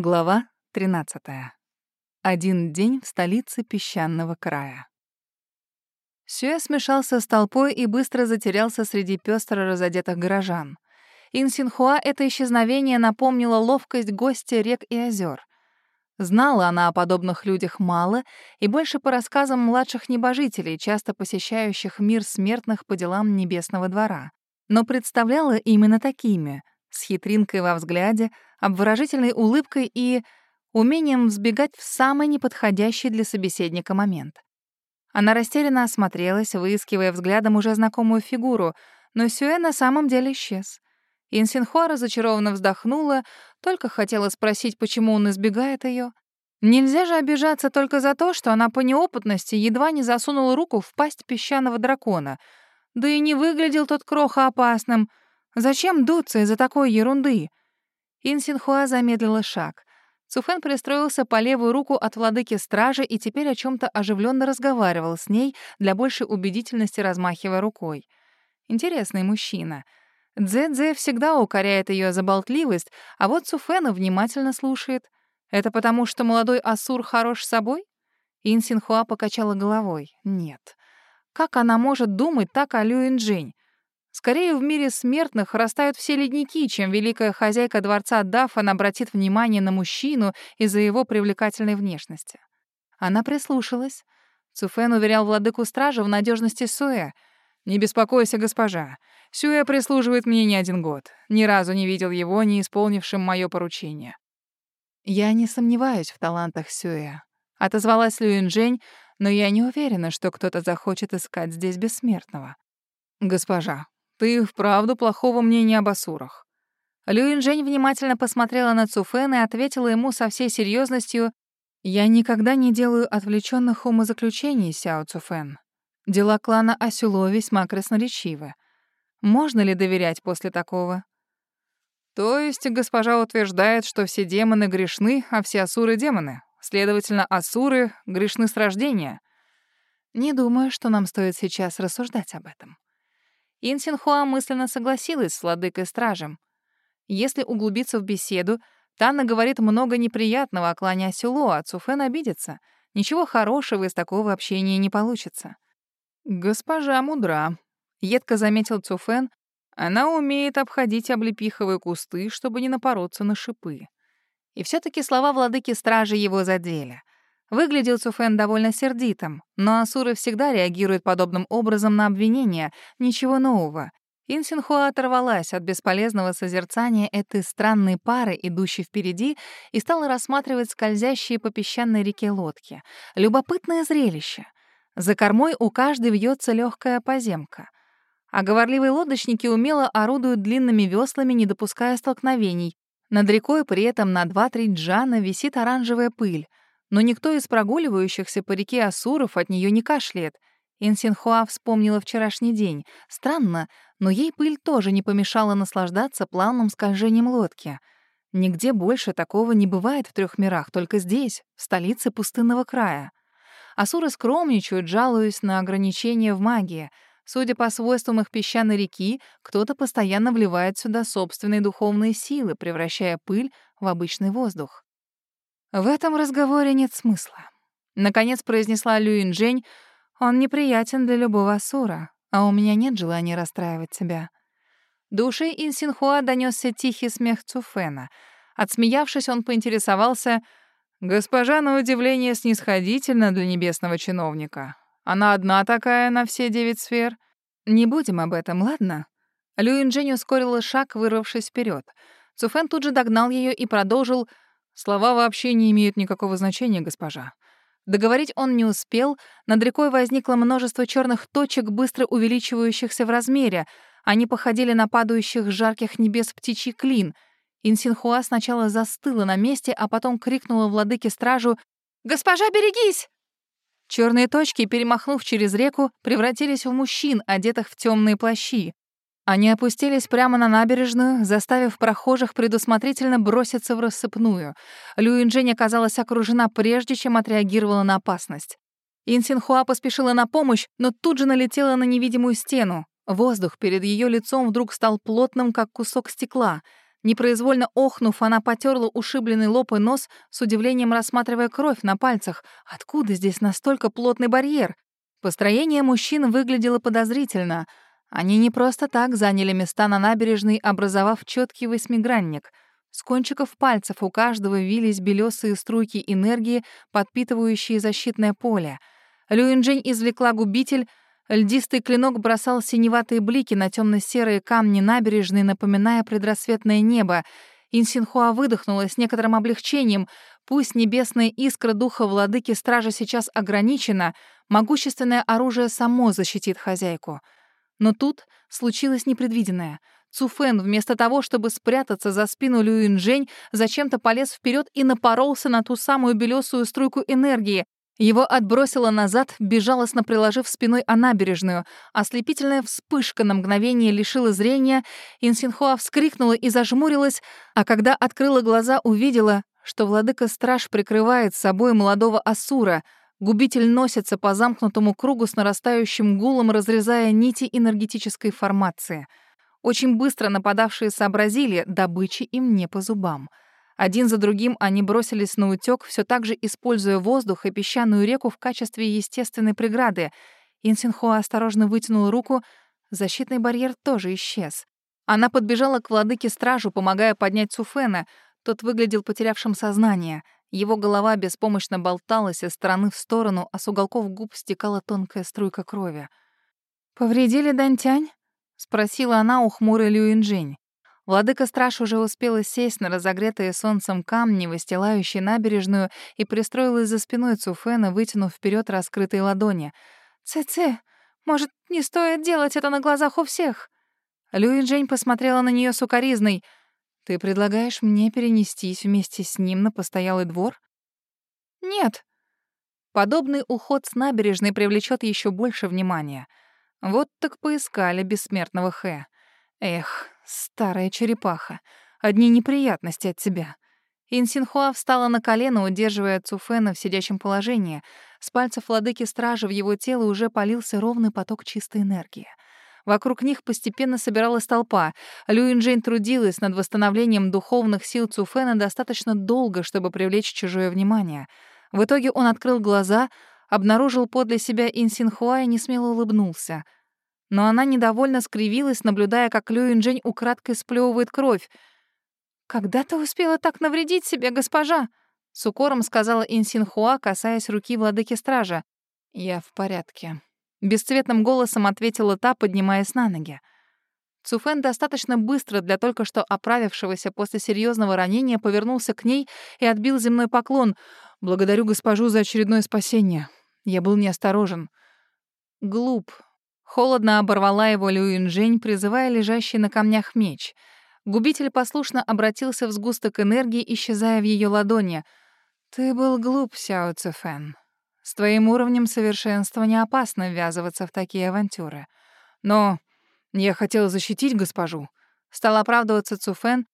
Глава 13. Один день в столице песчаного края. Сюэ смешался с толпой и быстро затерялся среди пестро разодетых горожан. Инсинхуа это исчезновение напомнило ловкость гостя рек и озер. Знала она о подобных людях мало и больше по рассказам младших небожителей, часто посещающих мир смертных по делам небесного двора. Но представляла именно такими — с хитринкой во взгляде, обворожительной улыбкой и умением взбегать в самый неподходящий для собеседника момент. Она растерянно осмотрелась, выискивая взглядом уже знакомую фигуру, но Сюэ на самом деле исчез. Инсинхуа разочарованно вздохнула, только хотела спросить, почему он избегает ее. Нельзя же обижаться только за то, что она по неопытности едва не засунула руку в пасть песчаного дракона. Да и не выглядел тот кроха опасным — Зачем дуться из-за такой ерунды? Инсинхуа замедлила шаг. Цуфен пристроился по левую руку от владыки стражи и теперь о чем то оживленно разговаривал с ней, для большей убедительности размахивая рукой. Интересный мужчина. Дзе-Дзе всегда укоряет ее за болтливость, а вот Цуфена внимательно слушает. Это потому, что молодой Асур хорош собой? Инсинхуа покачала головой. Нет. Как она может думать так о Люинджинь? Скорее в мире смертных растают все ледники, чем великая хозяйка дворца Даффан обратит внимание на мужчину из-за его привлекательной внешности. Она прислушалась. Цуфен уверял владыку стражи в надежности Суэ. «Не беспокойся, госпожа. Сюэ прислуживает мне не один год. Ни разу не видел его, не исполнившим мое поручение». «Я не сомневаюсь в талантах Сюэ», — отозвалась Люинжень, «но я не уверена, что кто-то захочет искать здесь бессмертного». «Госпожа, ты вправду плохого мнения об Асурах. Люинжень внимательно посмотрела на Цуфен и ответила ему со всей серьезностью: «Я никогда не делаю отвлеченных умозаключений, Сяо Цуфен. Дела клана Асюло весьма красноречивы. Можно ли доверять после такого?» «То есть госпожа утверждает, что все демоны грешны, а все асуры — демоны. Следовательно, асуры грешны с рождения?» «Не думаю, что нам стоит сейчас рассуждать об этом. Инсинхуа мысленно согласилась с владыкой-стражем. Если углубиться в беседу, Танна говорит много неприятного о клане Асюло, а Цуфен обидится. Ничего хорошего из такого общения не получится. «Госпожа мудра», — едко заметил Цуфен, «она умеет обходить облепиховые кусты, чтобы не напороться на шипы». И все таки слова владыки стражи его задели. Выглядел Цуфен довольно сердитым, но Асуры всегда реагируют подобным образом на обвинения, ничего нового. Инсинхуа оторвалась от бесполезного созерцания этой странной пары, идущей впереди, и стала рассматривать скользящие по песчаной реке лодки. Любопытное зрелище. За кормой у каждой вьется легкая поземка. А говорливые лодочники умело орудуют длинными веслами, не допуская столкновений. Над рекой при этом на 2-3 джана висит оранжевая пыль но никто из прогуливающихся по реке Асуров от нее не кашляет. Инсинхуа вспомнила вчерашний день. Странно, но ей пыль тоже не помешала наслаждаться плавным скольжением лодки. Нигде больше такого не бывает в трех мирах, только здесь, в столице пустынного края. Асуры скромничают, жалуясь на ограничения в магии. Судя по свойствам их песчаной реки, кто-то постоянно вливает сюда собственные духовные силы, превращая пыль в обычный воздух. В этом разговоре нет смысла. Наконец произнесла Люин Жень, он неприятен для любого асура, а у меня нет желания расстраивать тебя. Души Инсинхуа донесся тихий смех Цуфена. Отсмеявшись, он поинтересовался, «Госпожа, на удивление, снисходительна для небесного чиновника. Она одна такая на все девять сфер. Не будем об этом, ладно?» Люин Жень ускорила шаг, вырвавшись вперед. Цуфен тут же догнал ее и продолжил — Слова вообще не имеют никакого значения, госпожа. Договорить он не успел, над рекой возникло множество черных точек, быстро увеличивающихся в размере. Они походили на падающих жарких небес птичий клин. Инсинхуа сначала застыла на месте, а потом крикнула владыке стражу «Госпожа, берегись!» Черные точки, перемахнув через реку, превратились в мужчин, одетых в темные плащи. Они опустились прямо на набережную, заставив прохожих предусмотрительно броситься в рассыпную. Люинжень оказалась окружена прежде, чем отреагировала на опасность. Инсинхуа поспешила на помощь, но тут же налетела на невидимую стену. Воздух перед ее лицом вдруг стал плотным, как кусок стекла. Непроизвольно охнув, она потерла ушибленный лоб и нос, с удивлением рассматривая кровь на пальцах. Откуда здесь настолько плотный барьер? Построение мужчин выглядело подозрительно. Они не просто так заняли места на набережной, образовав четкий восьмигранник. С кончиков пальцев у каждого вились белесые струйки энергии, подпитывающие защитное поле. Люинджень извлекла губитель — Льдистый клинок бросал синеватые блики на темно-серые камни набережной, напоминая предрассветное небо. Инсинхуа выдохнула с некоторым облегчением. Пусть небесная искра духа владыки стража сейчас ограничена, могущественное оружие само защитит хозяйку. Но тут случилось непредвиденное. Цуфен, вместо того, чтобы спрятаться за спину Люинжень, зачем-то полез вперед и напоролся на ту самую белесую струйку энергии. Его отбросило назад, безжалостно приложив спиной о набережную. Ослепительная вспышка на мгновение лишила зрения. Инсинхуа вскрикнула и зажмурилась, а когда открыла глаза, увидела, что владыка-страж прикрывает собой молодого Асура. Губитель носится по замкнутому кругу с нарастающим гулом, разрезая нити энергетической формации. Очень быстро нападавшие сообразили, добычи им не по зубам — один за другим они бросились на утёк, все так же используя воздух и песчаную реку в качестве естественной преграды. Инсинхуа осторожно вытянула руку, защитный барьер тоже исчез. Она подбежала к владыке-стражу, помогая поднять Суфена. Тот выглядел потерявшим сознание. Его голова беспомощно болталась из стороны в сторону, а с уголков губ стекала тонкая струйка крови. «Повредили Дантянь?» — спросила она у хмурой Люинжинь. Владыка-страж уже успела сесть на разогретые солнцем камни, выстилающие набережную, и пристроилась за спиной Цуфена, вытянув вперед раскрытые ладони. «Цэ-цэ, может, не стоит делать это на глазах у всех?» Люи Джейн посмотрела на нее сукоризной. «Ты предлагаешь мне перенестись вместе с ним на постоялый двор?» «Нет». Подобный уход с набережной привлечет еще больше внимания. Вот так поискали бессмертного Хэ. Эх, старая черепаха, одни неприятности от тебя. Инсинхуа встала на колено, удерживая Цуфена в сидячем положении. С пальцев владыки стражи в его тело уже полился ровный поток чистой энергии. Вокруг них постепенно собиралась толпа. Люинджейн трудилась над восстановлением духовных сил Цуфена достаточно долго, чтобы привлечь чужое внимание. В итоге он открыл глаза, обнаружил подле себя Инсинхуа и несмело улыбнулся — но она недовольно скривилась, наблюдая, как Лю Инжень украдкой сплёвывает кровь. «Когда ты успела так навредить себе, госпожа?» — с укором сказала Инсинхуа, касаясь руки владыки стража. «Я в порядке», — бесцветным голосом ответила та, поднимаясь на ноги. Цуфен достаточно быстро для только что оправившегося после серьезного ранения повернулся к ней и отбил земной поклон. «Благодарю госпожу за очередное спасение. Я был неосторожен». «Глуп», Холодно оборвала его Люинжень, призывая лежащий на камнях меч. Губитель послушно обратился в сгусток энергии, исчезая в ее ладони. «Ты был глуп, Сяо Цефэн. С твоим уровнем совершенства не опасно ввязываться в такие авантюры. Но я хотел защитить госпожу». Стал оправдываться Цуфэн.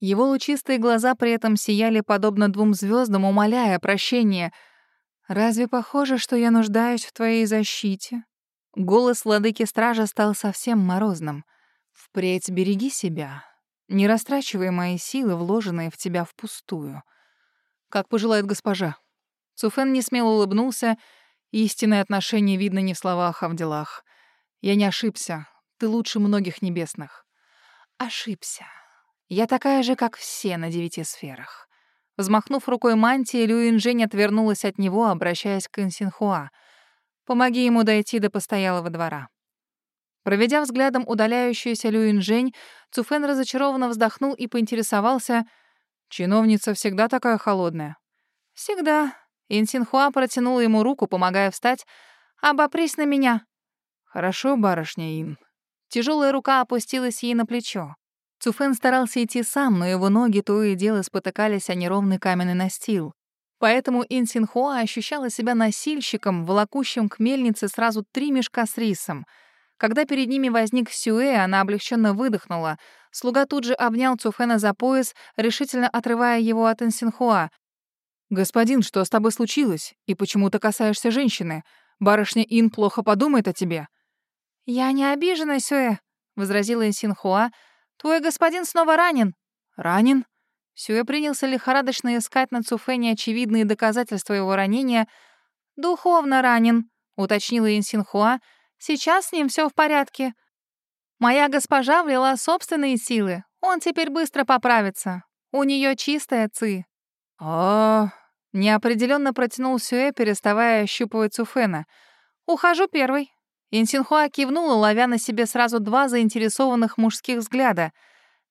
Его лучистые глаза при этом сияли подобно двум звездам, умоляя прощения. «Разве похоже, что я нуждаюсь в твоей защите?» Голос владыки стража стал совсем морозным. «Впредь береги себя. Не растрачивай мои силы, вложенные в тебя впустую. Как пожелает госпожа». Цуфен несмело улыбнулся. Истинное отношение видно не в словах, а в делах. «Я не ошибся. Ты лучше многих небесных». «Ошибся. Я такая же, как все на девяти сферах». Взмахнув рукой мантии, Люин Жень отвернулась от него, обращаясь к Инсинхуа — Помоги ему дойти до постоялого двора». Проведя взглядом удаляющуюся Люинжень, Цуфен разочарованно вздохнул и поинтересовался, «Чиновница всегда такая холодная?» «Всегда». Инсинхуа протянула ему руку, помогая встать. «Обопрись на меня». «Хорошо, барышня Ин». Тяжелая рука опустилась ей на плечо. Цуфен старался идти сам, но его ноги то и дело спотыкались о неровный каменный настил. Поэтому Инсинхуа ощущала себя носильщиком, волокущим к мельнице сразу три мешка с рисом. Когда перед ними возник Сюэ, она облегченно выдохнула. Слуга тут же обнял Цуфена за пояс, решительно отрывая его от Инсинхуа. «Господин, что с тобой случилось? И почему ты касаешься женщины? Барышня Ин плохо подумает о тебе». «Я не обижена, Сюэ», — возразила Инсинхуа. «Твой господин снова ранен». Ранен? Сюэ принялся лихорадочно искать на Цуфэне очевидные доказательства его ранения. «Духовно ранен», — уточнила Инсинхуа. «Сейчас с ним все в порядке. Моя госпожа влила собственные силы. Он теперь быстро поправится. У нее чистая ци». «О, неопределенно протянул Сюэ, переставая ощупывать Цуфена. «Ухожу первый». Инсинхуа кивнула, ловя на себе сразу два заинтересованных мужских взгляда.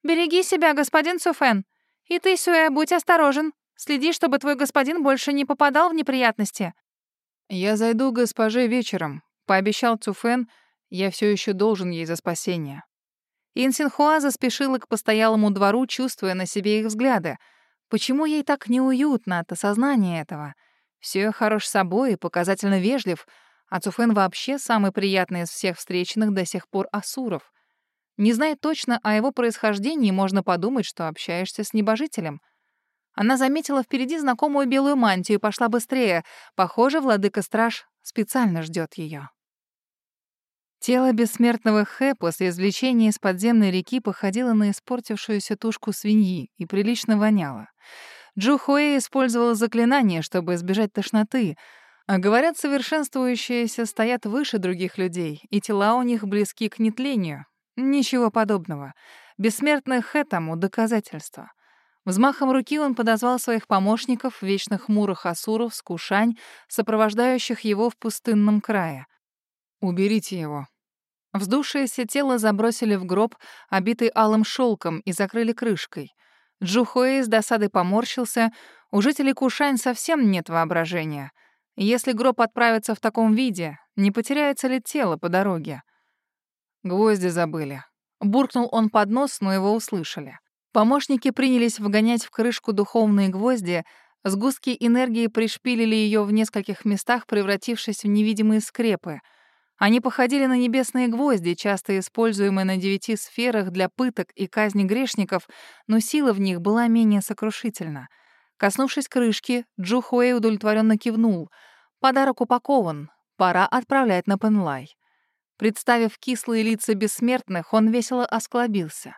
«Береги себя, господин Цуфен. И ты, Сюэ, будь осторожен. Следи, чтобы твой господин больше не попадал в неприятности». «Я зайду к госпоже вечером», — пообещал Цуфен. «Я все еще должен ей за спасение». Инсинхуа заспешила к постоялому двору, чувствуя на себе их взгляды. Почему ей так неуютно от осознания этого? Все хорош собой и показательно вежлив — а Цуфен вообще самый приятный из всех встреченных до сих пор асуров. Не зная точно о его происхождении, можно подумать, что общаешься с небожителем. Она заметила впереди знакомую белую мантию и пошла быстрее. Похоже, владыка-страж специально ждет ее. Тело бессмертного Хэ после извлечения из подземной реки походило на испортившуюся тушку свиньи и прилично воняло. Джу Хуэй использовала заклинание, чтобы избежать тошноты — а говорят, совершенствующиеся стоят выше других людей, и тела у них близки к нетлению. Ничего подобного. Бессмертных этому доказательство. Взмахом руки он подозвал своих помощников, вечно хмурых асуров с Кушань, сопровождающих его в пустынном крае. «Уберите его». Вздувшееся тело забросили в гроб, обитый алым шелком, и закрыли крышкой. Джухуэй с досадой поморщился. У жителей Кушань совсем нет воображения — если гроб отправится в таком виде, не потеряется ли тело по дороге? Гвозди забыли. Буркнул он под нос, но его услышали. Помощники принялись вгонять в крышку духовные гвозди, сгустки энергии пришпилили ее в нескольких местах, превратившись в невидимые скрепы. Они походили на небесные гвозди, часто используемые на девяти сферах для пыток и казни грешников, но сила в них была менее сокрушительна — Коснувшись крышки, Джу Хуэй удовлетворенно кивнул. Подарок упакован. Пора отправлять на Пенлай. Представив кислые лица бессмертных, он весело осклобился.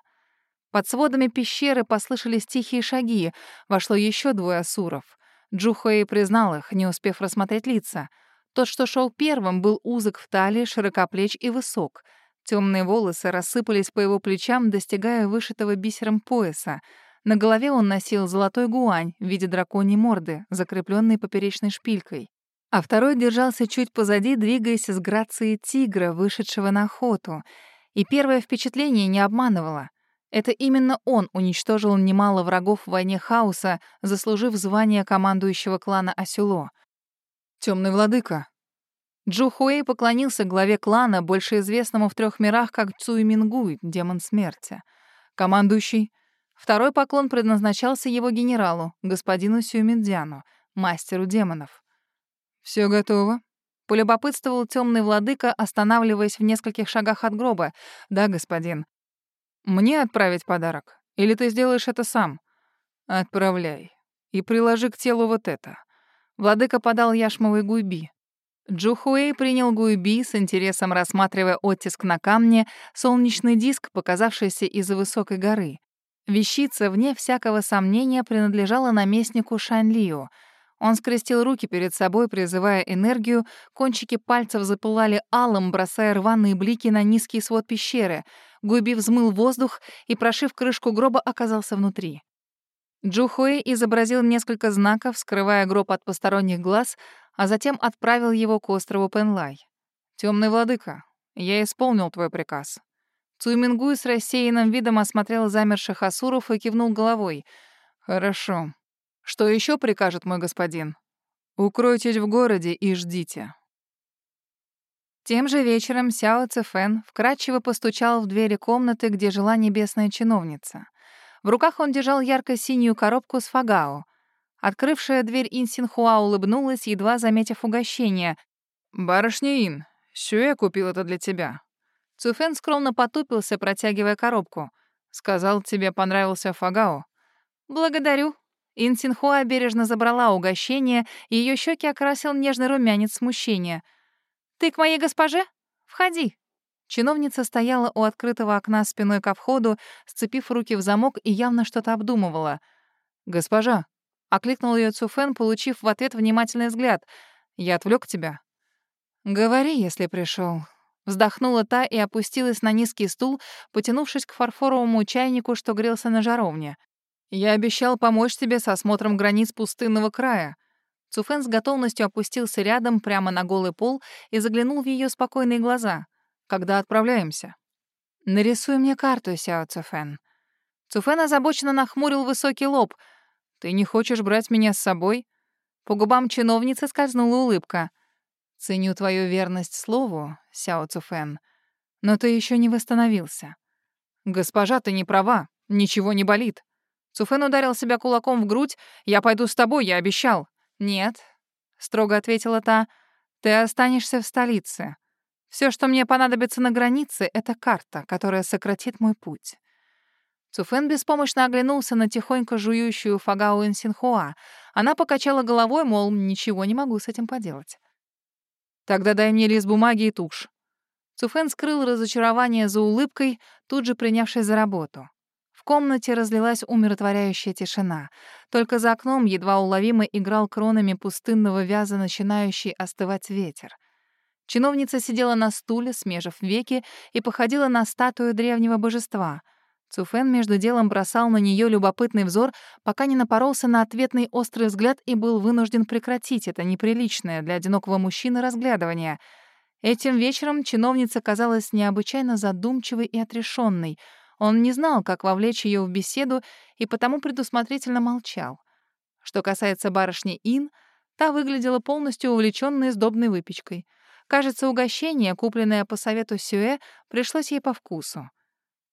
Под сводами пещеры послышались тихие шаги. Вошло еще двое асуров. Джухуэй признал их, не успев рассмотреть лица. Тот, что шел первым, был узок в талии, широкоплеч и высок. Темные волосы рассыпались по его плечам, достигая вышитого бисером пояса — на голове он носил золотой гуань в виде драконьей морды, закрепленной поперечной шпилькой. А второй держался чуть позади, двигаясь с грацией тигра, вышедшего на охоту. И первое впечатление не обманывало. Это именно он уничтожил немало врагов в войне хаоса, заслужив звание командующего клана Асюло. Темный владыка». Джу Хуэй поклонился главе клана, больше известному в трех мирах как Цуй Мингуй, демон смерти. Командующий Второй поклон предназначался его генералу, господину Сюмидзяну, мастеру демонов. Все готово?» — полюбопытствовал темный владыка, останавливаясь в нескольких шагах от гроба. «Да, господин. Мне отправить подарок? Или ты сделаешь это сам?» «Отправляй. И приложи к телу вот это». Владыка подал яшмовый гуйби. Джухуэй принял гуйби, с интересом рассматривая оттиск на камне, солнечный диск, показавшийся из-за высокой горы. Вещица, вне всякого сомнения, принадлежала наместнику Шанлию. Он скрестил руки перед собой, призывая энергию, кончики пальцев запылали алым, бросая рваные блики на низкий свод пещеры. Гуйби взмыл воздух и, прошив крышку гроба, оказался внутри. Джухуэй изобразил несколько знаков, скрывая гроб от посторонних глаз, а затем отправил его к острову Пенлай. «Темный владыка, я исполнил твой приказ. Цуймингуй с рассеянным видом осмотрел замерших асуров и кивнул головой. «Хорошо. Что еще прикажет мой господин? Укройтесь в городе и ждите». Тем же вечером Сяо Цефэн вкратчиво постучал в двери комнаты, где жила небесная чиновница. В руках он держал ярко-синюю коробку с фагао. Открывшая дверь Ин Синхуа улыбнулась, едва заметив угощение. «Барышня Ин, Сюэ купил это для тебя. Цуфен скромно потупился, протягивая коробку. «Сказал, тебе понравился фагао». «Благодарю». Инсинхуа бережно забрала угощение, и ее щеки окрасил нежный румянец смущения. «Ты к моей госпоже? Входи». Чиновница стояла у открытого окна спиной ко входу, сцепив руки в замок и явно что-то обдумывала. «Госпожа», — окликнул ее Цуфен, получив в ответ внимательный взгляд. «Я отвлек тебя». «Говори, если пришел. Вздохнула та и опустилась на низкий стул, потянувшись к фарфоровому чайнику, что грелся на жаровне. «Я обещал помочь тебе с осмотром границ пустынного края». Цуфен с готовностью опустился рядом, прямо на голый пол, и заглянул в ее спокойные глаза. «Когда отправляемся?» «Нарисуй мне карту, Сяо Цуфен». Цуфен озабоченно нахмурил высокий лоб. «Ты не хочешь брать меня с собой?» По губам чиновницы скользнула улыбка. «Ценю твою верность слову, Сяо Цуфен, но ты еще не восстановился». «Госпожа, ты не права, ничего не болит». Цуфен ударил себя кулаком в грудь. «Я пойду с тобой, я обещал». «Нет», — строго ответила та, — «ты останешься в столице. Все, что мне понадобится на границе, — это карта, которая сократит мой путь». Цуфен беспомощно оглянулся на тихонько жующую Фагао Инсинхуа. Она покачала головой, мол, ничего не могу с этим поделать. «Тогда дай мне лист бумаги и тушь». Цуфен скрыл разочарование за улыбкой, тут же принявшись за работу. В комнате разлилась умиротворяющая тишина. Только за окном едва уловимо играл кронами пустынного вяза начинающий остывать ветер. Чиновница сидела на стуле, смежив веки, и походила на статую древнего божества — Цуфен между делом бросал на нее любопытный взор, пока не напоролся на ответный острый взгляд и был вынужден прекратить это неприличное для одинокого мужчины разглядывание. Этим вечером чиновница казалась необычайно задумчивой и отрешенной. Он не знал, как вовлечь ее в беседу, и потому предусмотрительно молчал. Что касается барышни Ин, та выглядела полностью увлеченной сдобной выпечкой. Кажется, угощение, купленное по совету Сюэ, пришлось ей по вкусу.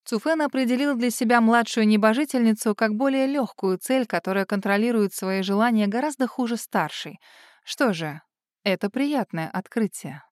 Цуфен определил для себя младшую небожительницу как более легкую цель, которая контролирует свои желания гораздо хуже старшей. Что же, это приятное открытие.